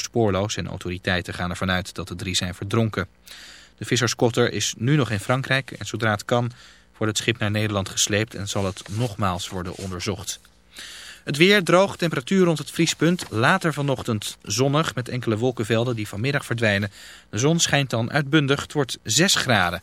spoorloos en autoriteiten gaan ervan uit dat de drie zijn verdronken. De visserskotter is nu nog in Frankrijk en zodra het kan wordt het schip naar Nederland gesleept en zal het nogmaals worden onderzocht. Het weer droog, temperatuur rond het vriespunt. Later vanochtend zonnig met enkele wolkenvelden die vanmiddag verdwijnen. De zon schijnt dan uitbundig. Het wordt 6 graden.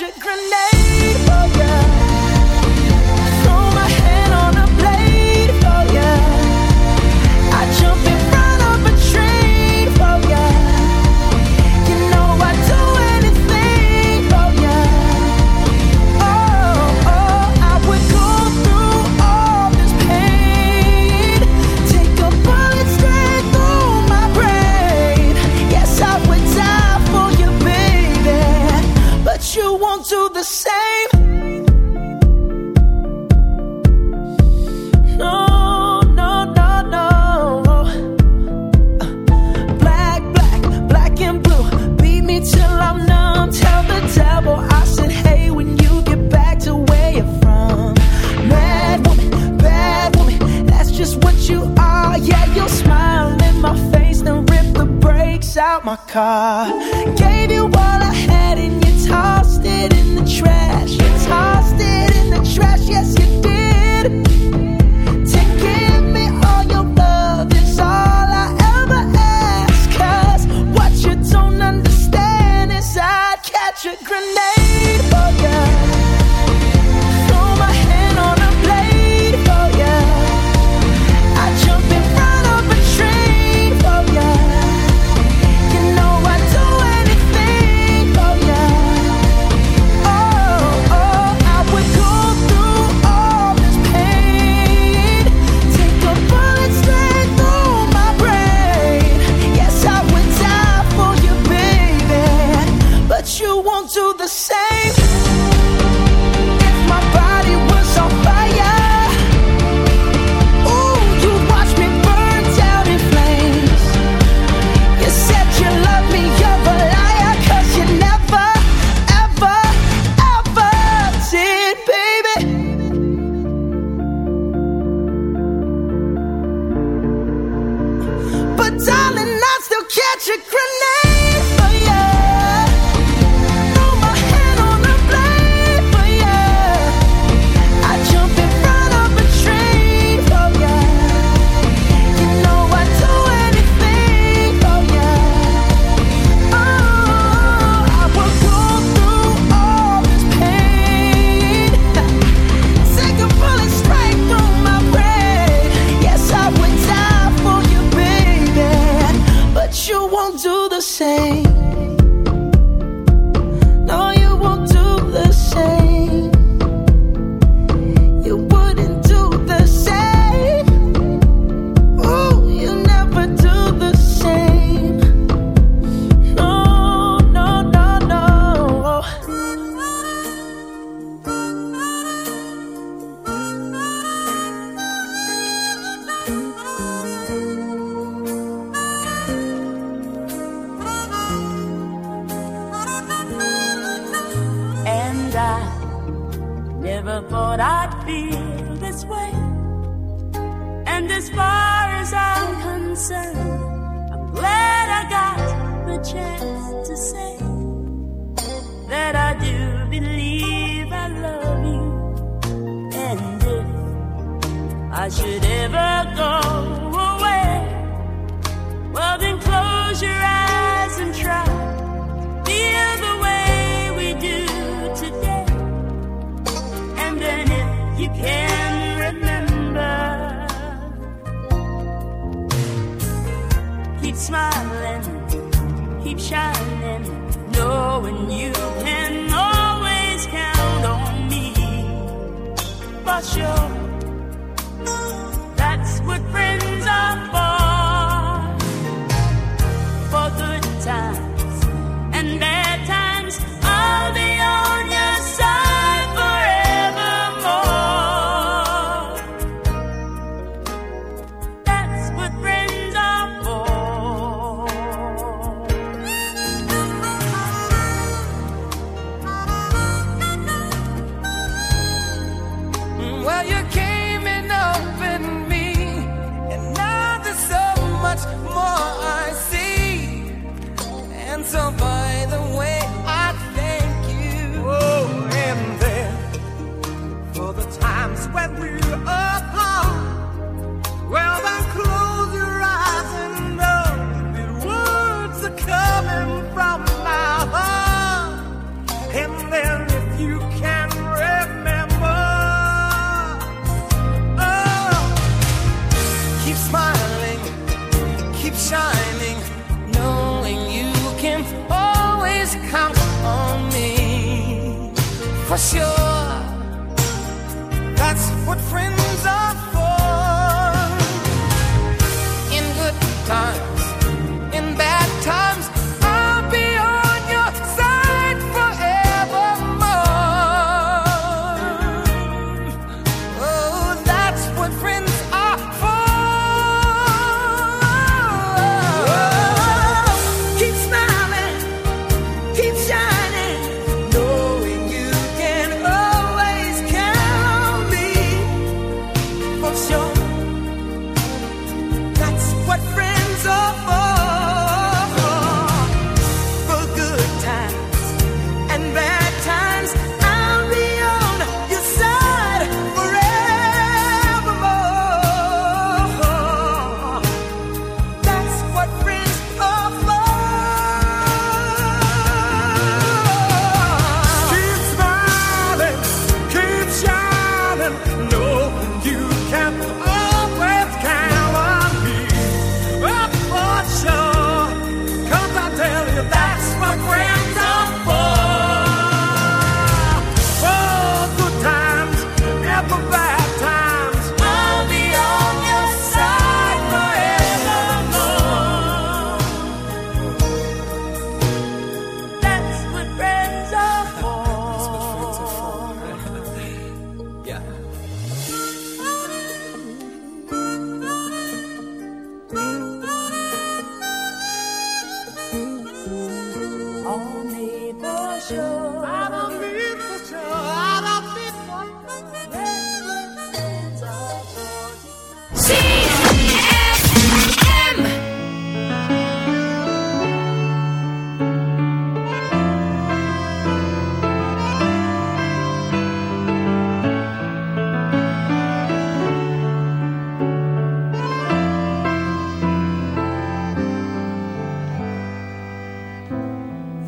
a grenade. Oh, for you.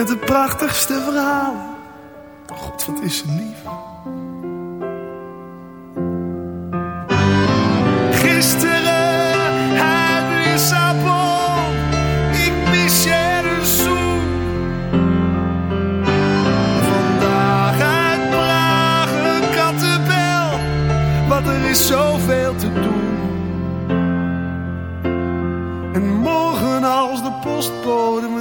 Met de prachtigste verhalen. God, wat is ze lief. Gisteren uit Lissabon. Ik mis je een zoen. Vandaag Praag een kattenbel. Want er is zoveel te doen. En morgen als de postbode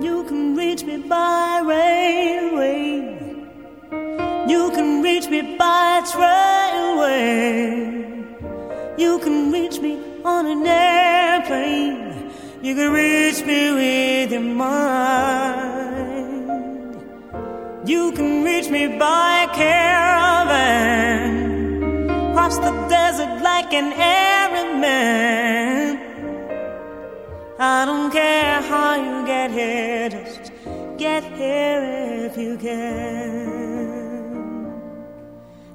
You can reach me by railway. You can reach me by trailway. You can reach me on an airplane. You can reach me with your mind. You can reach me by caravan. Cross the desert like an errand man. I don't care how you get here, just get here if you can.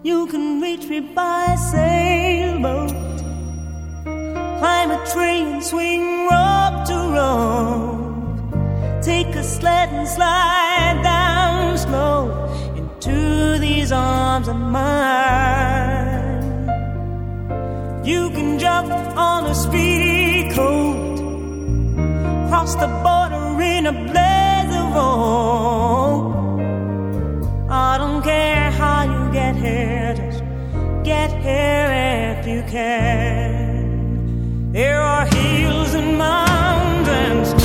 You can reach me by sailboat, climb a train, swing rock to rope, take a sled and slide down slow into these arms of mine. You can jump on a speedy coat. Cross the border in a blaze of hope. I don't care how you get here, just get here if you can. There are hills and mountains.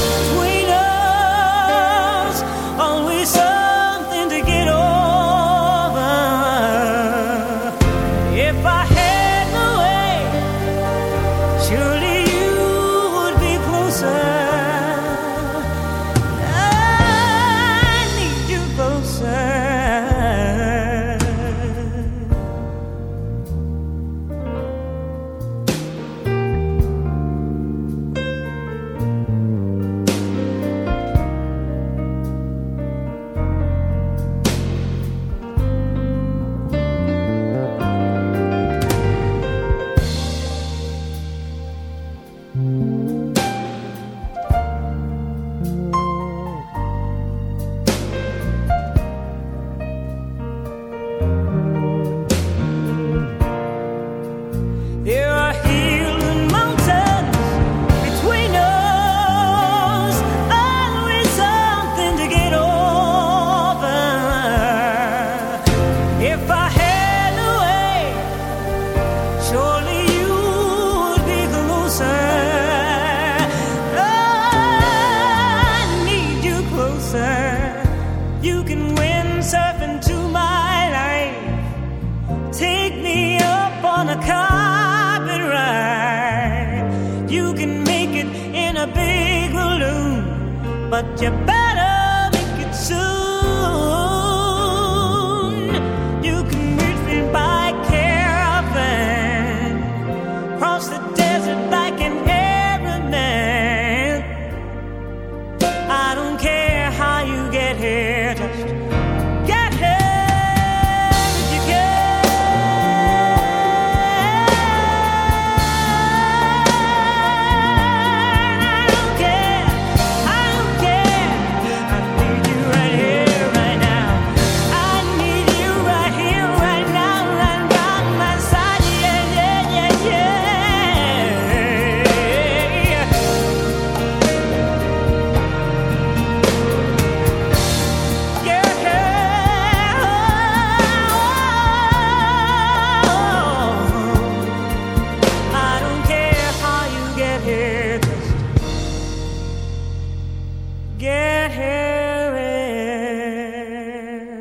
Get here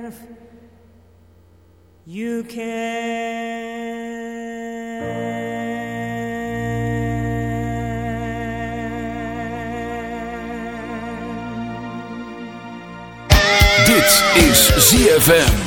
if you can. Dit is ZFM.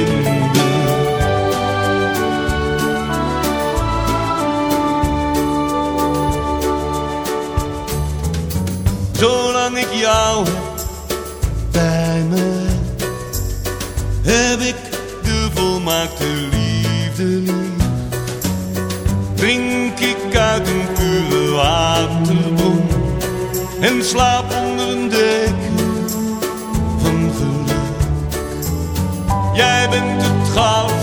maakt de liefde lief. Drink ik uit een pure waterbron en slaap onder een deken van geluk. Jij bent het goud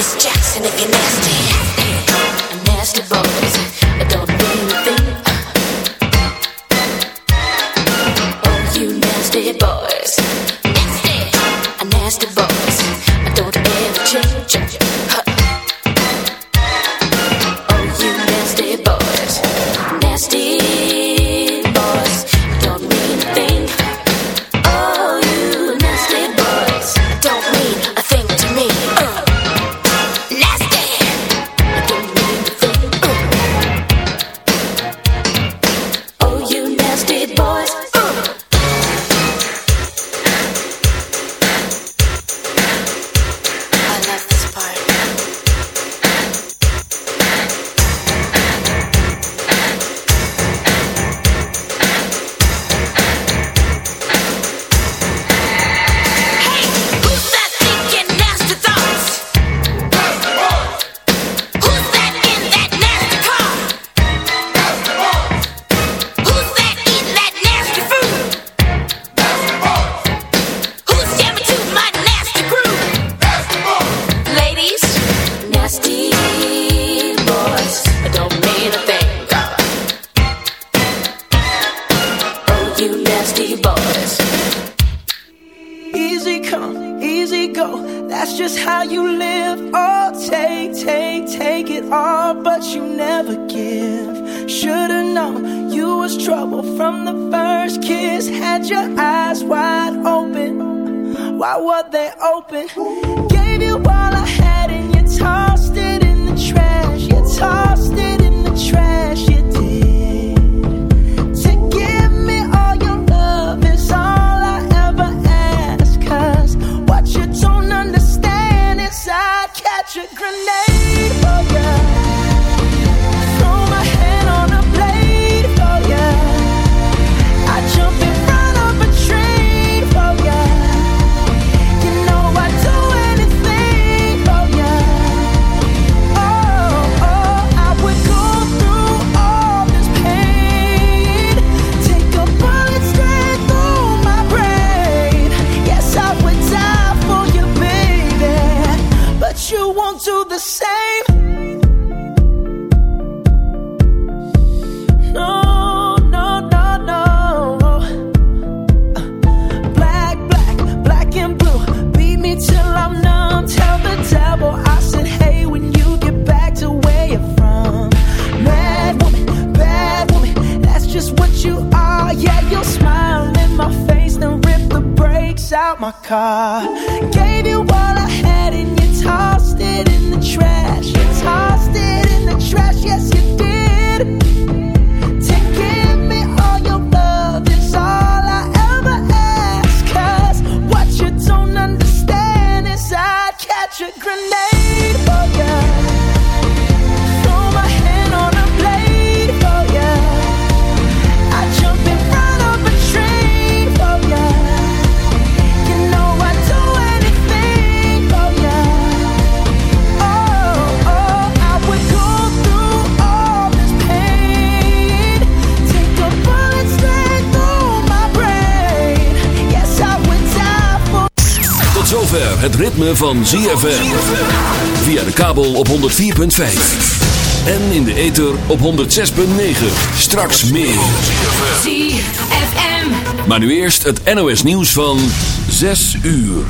Miss Jackson if you're nasty. Het ritme van ZFM. Via de kabel op 104.5. En in de ether op 106.9. Straks meer. ZFM. Maar nu eerst het NOS nieuws van 6 uur.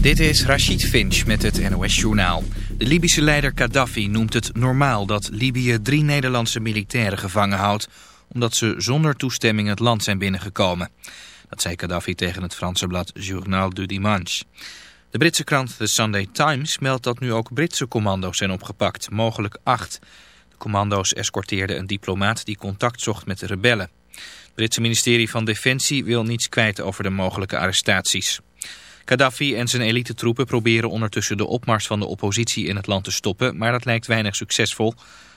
Dit is Rachid Finch met het NOS Journaal. De Libische leider Gaddafi noemt het normaal dat Libië drie Nederlandse militairen gevangen houdt... omdat ze zonder toestemming het land zijn binnengekomen. Dat zei Gaddafi tegen het Franse blad Journal du Dimanche. De Britse krant The Sunday Times meldt dat nu ook Britse commando's zijn opgepakt, mogelijk acht. De commando's escorteerden een diplomaat die contact zocht met de rebellen. Het Britse ministerie van Defensie wil niets kwijt over de mogelijke arrestaties. Gaddafi en zijn elite troepen proberen ondertussen de opmars van de oppositie in het land te stoppen, maar dat lijkt weinig succesvol.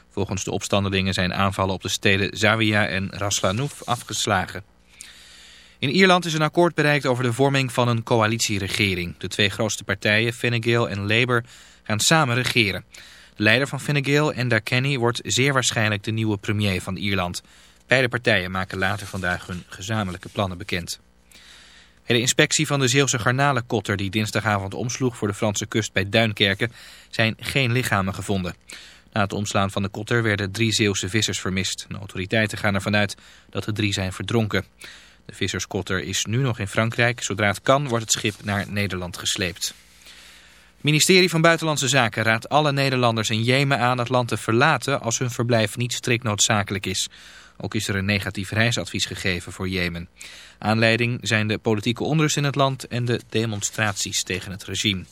Volgens de opstandelingen zijn aanvallen op de steden Zawiya en Raslanouf afgeslagen. In Ierland is een akkoord bereikt over de vorming van een coalitieregering. De twee grootste partijen, Fine Gael en Labour, gaan samen regeren. De leider van Fine Gael, Enda Kenny, wordt zeer waarschijnlijk de nieuwe premier van Ierland. Beide partijen maken later vandaag hun gezamenlijke plannen bekend. Bij de inspectie van de Zeeuwse garnalenkotter die dinsdagavond omsloeg voor de Franse kust bij Duinkerken zijn geen lichamen gevonden. Na het omslaan van de kotter werden drie Zeeuwse vissers vermist. De autoriteiten gaan ervan uit dat de drie zijn verdronken. De visserskotter is nu nog in Frankrijk. Zodra het kan wordt het schip naar Nederland gesleept. Het ministerie van Buitenlandse Zaken raadt alle Nederlanders in Jemen aan het land te verlaten als hun verblijf niet strikt noodzakelijk is. Ook is er een negatief reisadvies gegeven voor Jemen. Aanleiding zijn de politieke onrust in het land en de demonstraties tegen het regime.